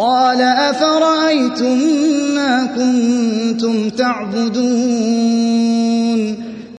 قال أفرأيتم ما كنتم تعبدون